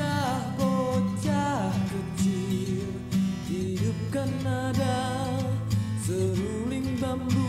Bocah-bocah kecil Hidup Kanada Seruling bambu